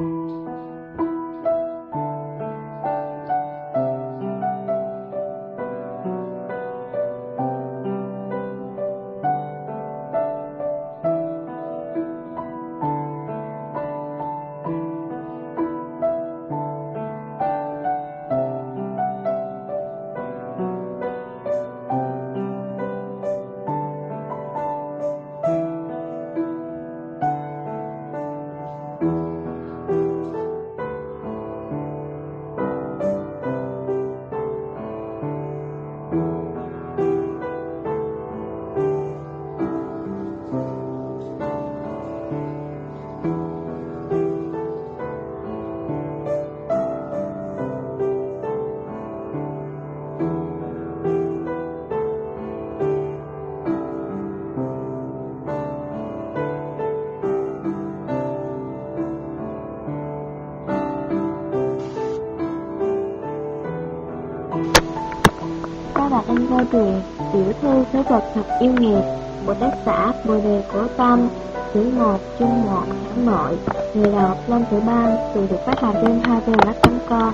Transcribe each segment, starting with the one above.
là anh Ngô Truyền, tiểu thư thế vật thật yêu nghiệt của tác giả Bồ Đề Cổ Tâm, chữ 1, chương 1, tháng nội, người đọc Lâm Tử Ban, từ được phát hành đêm 2 về lắc tấm con.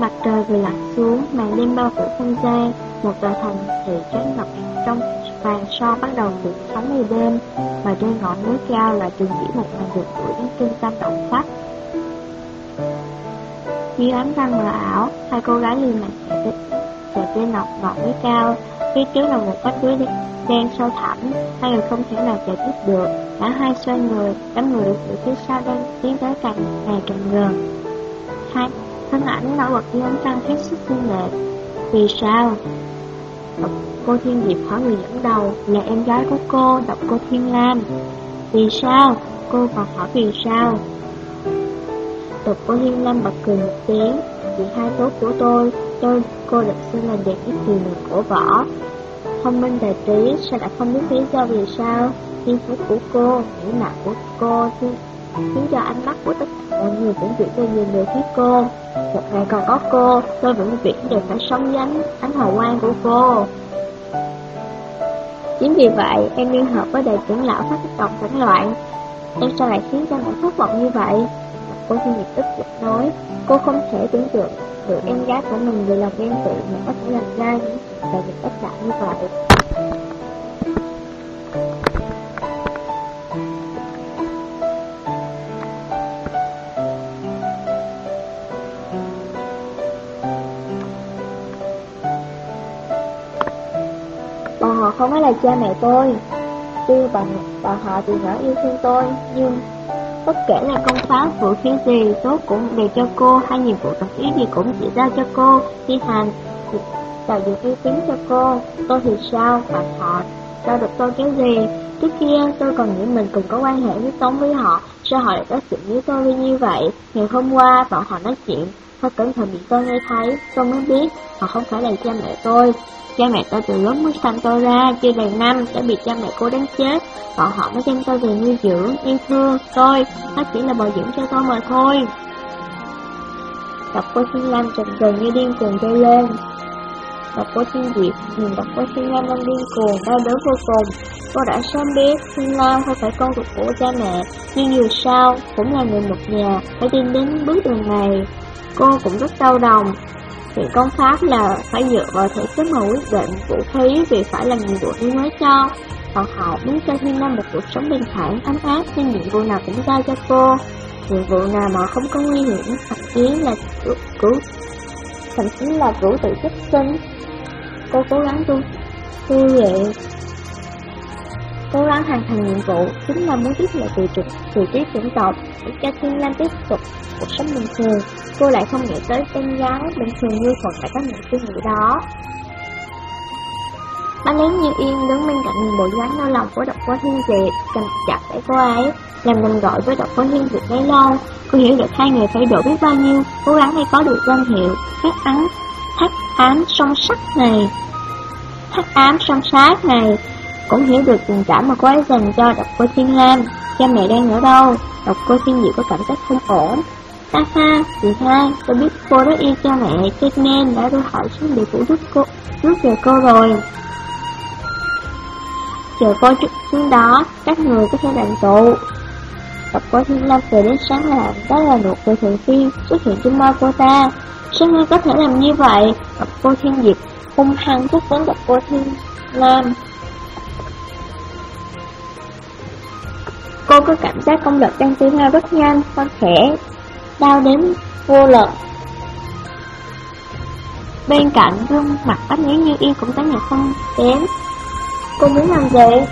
Mặt trời vừa lặn xuống, màn đêm bao phủ không gian, một tòa thành thị trấn ngập trong vàng son bắt đầu từ sáu ngày đêm, mà trên ngọn núi cao là trường chỉ một màn rực rỡ đến trung tâm động khách. Dưới ánh trăng mờ ảo, hai cô gái liền mạnh chạy chạy trên ngọc ngọt với cao, phía trước là một vách túi đen sâu thẳm, hai người không thể nào chạy tiếp được. Cả hai xoay người, đám người được từ phía sau đang tiến tới càng ngày càng gần. Hai thân ảnh nổi bật dưới ánh trăng hết sức xinh đẹp. Vì sao? Cô Thiên Diệp hỏi người dẫn đầu là em gái của cô, đọc cô Thiên Lam. Vì sao? Cô còn hỏi vì sao? Độc cô Thiên Lam bật cười một tiếng, chị hai tốt của tôi, tôi cô được xưng là đẹp nhất kỳ người của võ. Thông minh tài trí, sao lại không biết lý do vì sao? Thiên phú của cô, mỹ mạo của cô, khiến, khiến cho ánh mắt của tất cả mọi người cũng chuyển về nhìn về phía cô. Một ngày còn có cô, tôi vĩnh viễn đều phải sống với ánh, ánh hào quang của cô. Chính vì vậy, em liên hợp với đại trưởng lão phát động phản loạn. Em sao lại khiến cho mọi thất vọng như vậy? Cô thiên nhiệt tức giận nói, cô không thể tưởng tượng được em gái của mình vì lòng ghen tị mà có thể làm ra những và những tất cả như vậy. Bọn họ không phải là cha mẹ tôi Tuy bọn, bọn họ từ nhỏ yêu thương tôi Nhưng Bất kể là công pháo vũ khí gì tốt cũng đều cho cô, hay nhiệm vụ tập ý gì cũng chỉ ra cho cô, thi hành, tạo dựng uy tín cho cô. Tôi thì sao, bạn họ, sao được tôi cái gì? Trước kia tôi còn nghĩ mình cùng có quan hệ với Tống với họ, sao họ lại có chuyện với tôi như vậy? Ngày hôm qua bọn họ nói chuyện, tôi cẩn thận bị tôi nghe thấy, tôi mới biết họ không phải là cha mẹ tôi. Cha mẹ tôi từ lúc mới sanh tôi ra, chưa đầy năm, đã bị cha mẹ cô đánh chết. Bọn họ mới đem tôi về nuôi dưỡng, yêu thương tôi, nó chỉ là bồi dưỡng cho tôi mà thôi. cặp cô Thiên Lam trần gần như điên cuồng chơi lên và cô Thiên Diệp ừ, nhìn đọc cô Thiên Lam đang điên cuồng, đau đớn vô cùng. Cô đã sớm biết Thiên Lam không phải con ruột của cha mẹ, nhưng dù sao cũng là người một nhà, phải đi đến bước đường này. Cô cũng rất đau lòng, Chuyện công pháp là phải dựa vào thể chất mà quyết định vũ khí vì phải là nhiệm vụ yêu mới cho. Còn họ muốn cho Thiên Nam một cuộc sống bình thản, ấm áp nên nhiệm vụ nào cũng giao cho cô. Nhiệm vụ nào mà không có nguy hiểm, thậm chí là cứu, cứu thậm chí là vũ tự chất sinh. Cô cố gắng tu, tu luyện cố gắng hoàn thành nhiệm vụ chính là muốn tiếp nhận từ trực từ trí chủng tộc để cho Thiên Lam tiếp tục cuộc sống bình thường. Cô lại không nghĩ tới tên giáo bình thường như còn phải có những suy nghĩ đó. Bác lén như yên đứng bên cạnh bộ dáng đau lòng của độc cô Thiên Diệp, cầm chặt tay cô ấy, làm mình gọi với độc cô Thiên Diệp mấy lâu. Cô hiểu được hai người phải đổ biết bao nhiêu, cố gắng hay có được danh hiệu, hắc ám, ám song sắc này. Hắc ám song sát này cũng hiểu được tình cảm mà cô ấy dành cho độc cô Thiên Lam. Cha mẹ đang ở đâu? Độc cô Thiên Diệu có cảm giác không ổn. Ha ha, chị hai, tôi biết cô rất yêu cha mẹ, cho nên đã đưa hỏi xuống địa phủ rút cô, rút về cô rồi. Chờ cô chút xuống đó, các người có thể đoàn tụ. Độc cô Thiên lam về đến sáng lạng, đó là nụ cười thường xuyên xuất hiện trong môi cô ta. Sao ngươi có thể làm như vậy? Độc cô Thiên Diệp hung hăng thúc vấn gặp cô Thiên Lam. Cô có cảm giác công lực đang tiêu hao rất nhanh, con khẽ, đau đến vô lực. Bên cạnh gương mặt bách lý như yên cũng tái nhạc không kém. Cô muốn làm gì?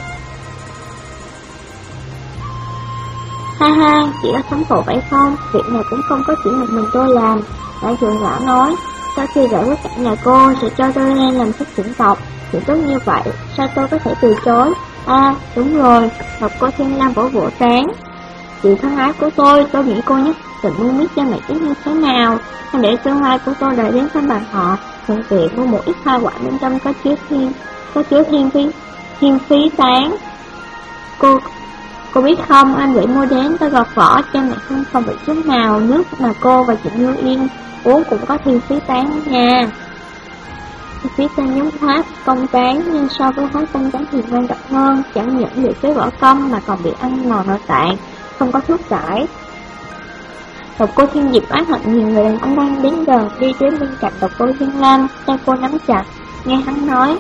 Ha ha, chỉ là sống khổ vậy không? Việc này cũng không có chỉ một mình tôi làm. Đại trưởng lão nói, sau khi giải quyết cả nhà cô sẽ cho tôi lên làm sách trưởng tộc. Chuyện tốt như vậy, sao tôi có thể từ chối? À, đúng rồi, Ngọc cô Thiên Lam vỗ vỗ tán. Chị thân ái của tôi, tôi nghĩ cô nhất định muốn biết cha mẹ biết như thế nào. Hãy để tương lai của tôi đợi đến thăm bàn họ, thuận tiện mua một ít hoa quả bên trong có chứa thiên, có chứa thiên phí, thiên phí tán. Cô Cô biết không, anh Vĩ mua đến tôi gọt vỏ cha mẹ không không bị chút nào Nước mà cô và chị Như Yên vốn cũng có thiên phí tán nha. Phí tán giống hóa công tán Nhưng so với hóa công tán thì quan trọng hơn Chẳng những bị phế bỏ công mà còn bị ăn mòn nội tạng Không có thuốc giải. Độc cô thiên diệp ác hận nhiều người đàn ông đang đến gần Đi đến bên cạnh độc cô thiên lam Tay cô nắm chặt Nghe hắn nói.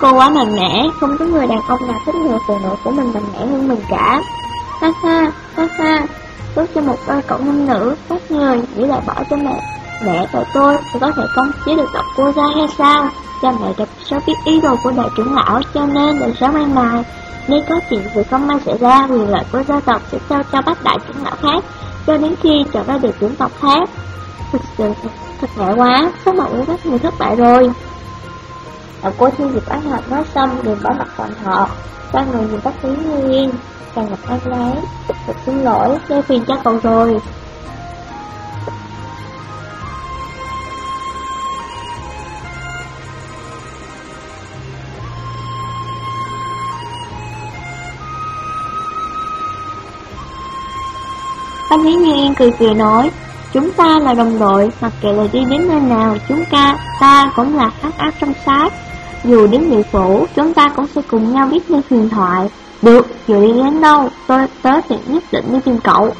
Cô quá mạnh mẽ, không có người đàn ông nào thích người phụ nữ của mình mạnh mẽ hơn mình cả. Ha ha, ha ha, tốt cho một đôi cậu nam nữ, các người nghĩ lại bỏ cho mẹ. Mẹ của tôi thì có thể công chế được độc cô ra hay sao? Cha mẹ đã sớm biết ý đồ của đại trưởng lão cho nên để sớm an mài. Nếu có chuyện gì không may xảy ra, quyền lợi của gia tộc sẽ trao cho bác đại trưởng lão khác, cho đến khi trở ra được trưởng tộc khác. Thực sự thật ngại quá, số mộng của các người thất bại rồi. Ở cô thiên dịp ánh hợp nói xong liền bỏ mặt bọn họ Ba người nhìn bác Lý Như Yên Càng ngập ác lái Thật xin lỗi, gây phiền cho cậu rồi Bác Lý Như Yên cười cười nói Chúng ta là đồng đội, mặc kệ là đi đến nơi nào, chúng ta, ta cũng là hắc áp trong sát. Dù đến địa phủ, chúng ta cũng sẽ cùng nhau viết như huyền thoại. Được, dù đi đến đâu, tôi tới thì nhất định đi tìm cậu.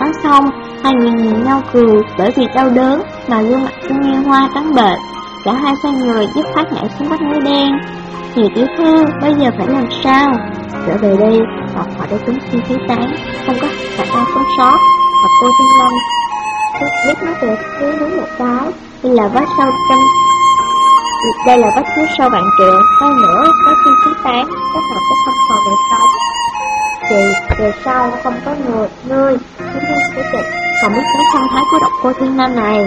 Nói xong, hai người nhìn nhau cười bởi vì đau đớn mà gương mặt xinh như Hoa trắng bệt. Cả hai xoay người giúp phát nhảy xuống vách núi đen. Nhiều tiểu thư, bây giờ phải làm sao? Trở về đi, hoặc họ đã trúng chi khí tán, không có khả năng sống sót. Hoặc cô Thiên Long biết nó về phía đúng một cái, đây là vết sau trong đây là vách núi sâu vạn trượng, hơn nữa có khi khí tán, các họ có không còn để sống. Vì về sau không có người, ngươi, chúng ta sẽ kịch, còn biết cái phong thái của độc cô thiên nam này.